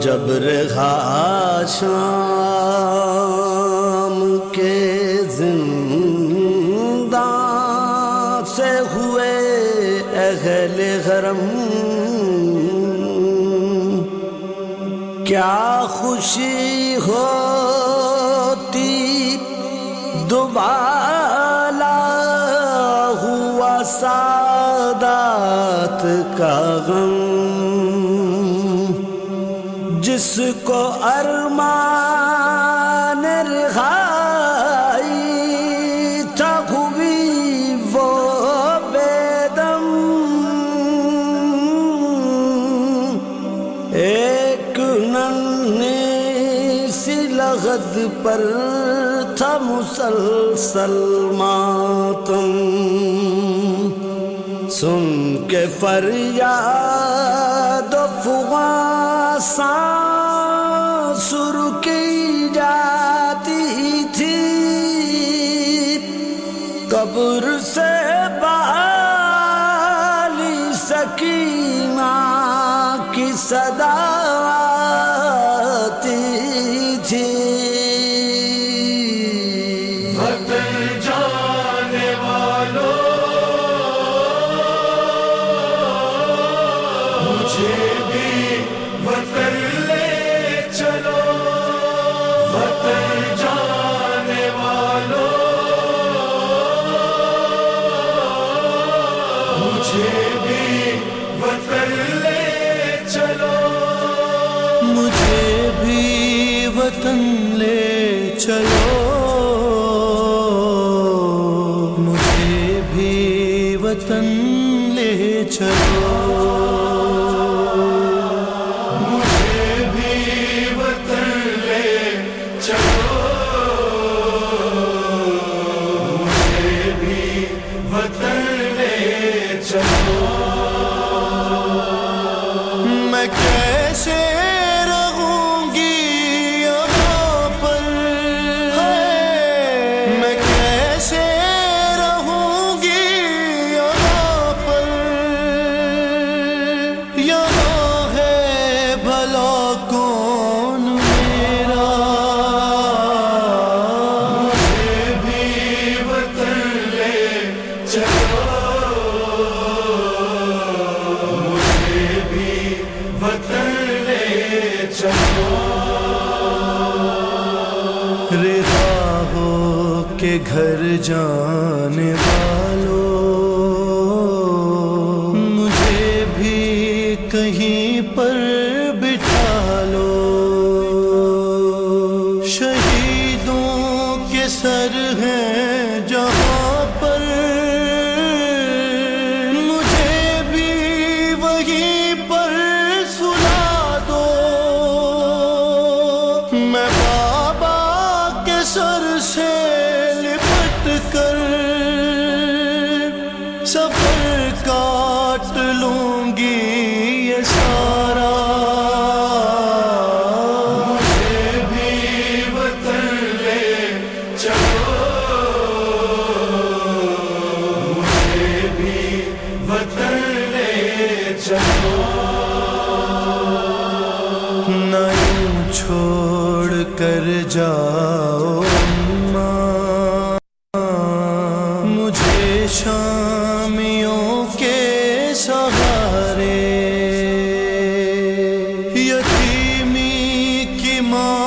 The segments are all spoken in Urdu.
جب شام کے زندان سے ہوئے اہل حرم کیا خوشی ہوتی؟ دوبالا ہوا سادات کا غم جس کو ارمان ننھی پر تھا مسلسل ماتم۔ سن کے فریاد و فغاں سر کی جاتی تھی۔ قبر سے بالی سکینہ کی صدا مجھے بھی وطن لے چلو۔ مجھے بھی وطن لے چلو۔ مجھے بھی وطن لے چلو۔ کیسے کے گھر جانے والا کاٹ لوں گی یہ سارا۔ مجھے بھی وطن لے چلو۔ مجھے بھی وطن لے چلو۔ نہ یوں چھوڑ کر جاؤ۔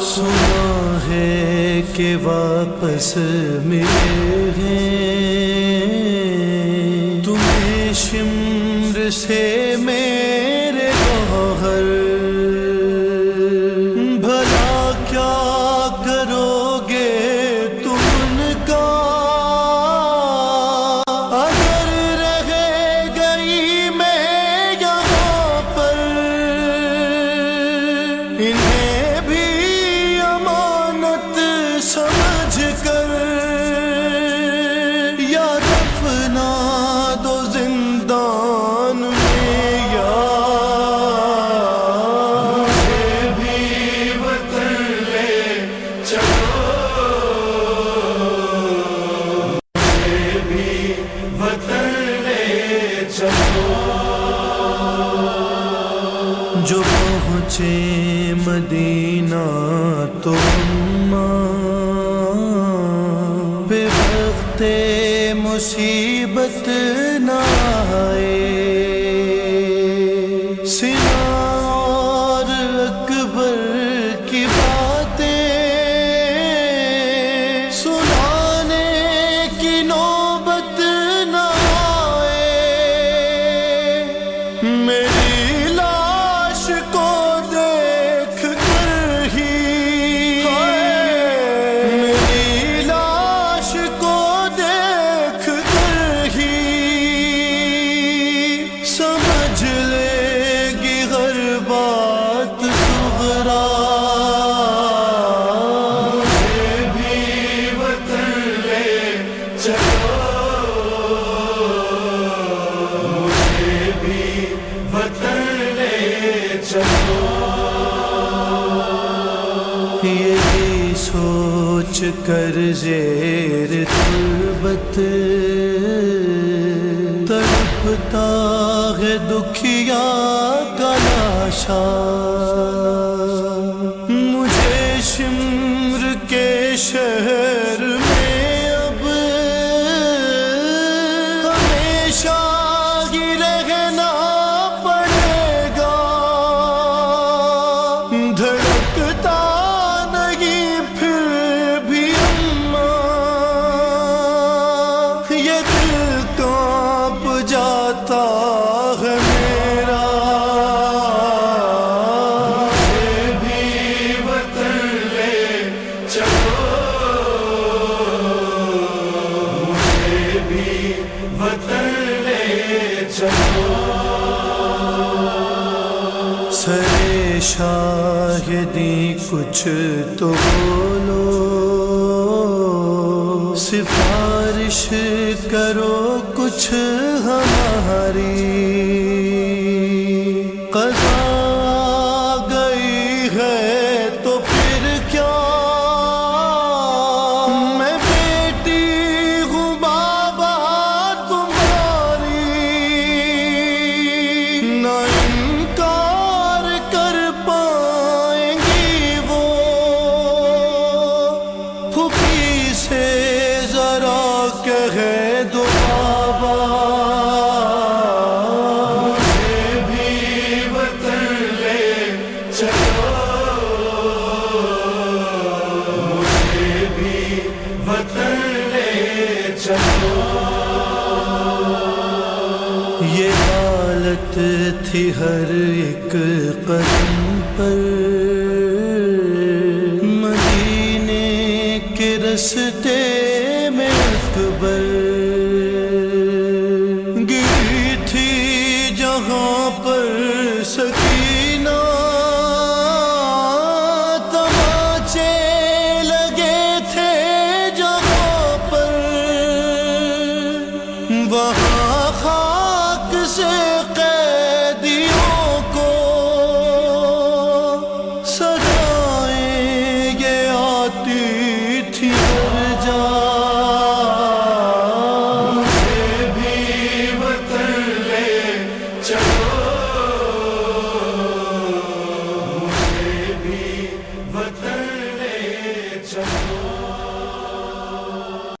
سنا ہے کہ واپس ملے ہیں۔ تمہیں شمر سے پہنچے مدینہ تو وقت مصیبت نہ آئے۔ سن کر زیر تربت تڑپتا ہے دکھیا کا لاشا مجھے شمر کے شر کچھ تو بولو۔ سفارش کرو کچھ ہماری۔ غلط تھی ہر ایک قدم پر۔ مدینے کے رستے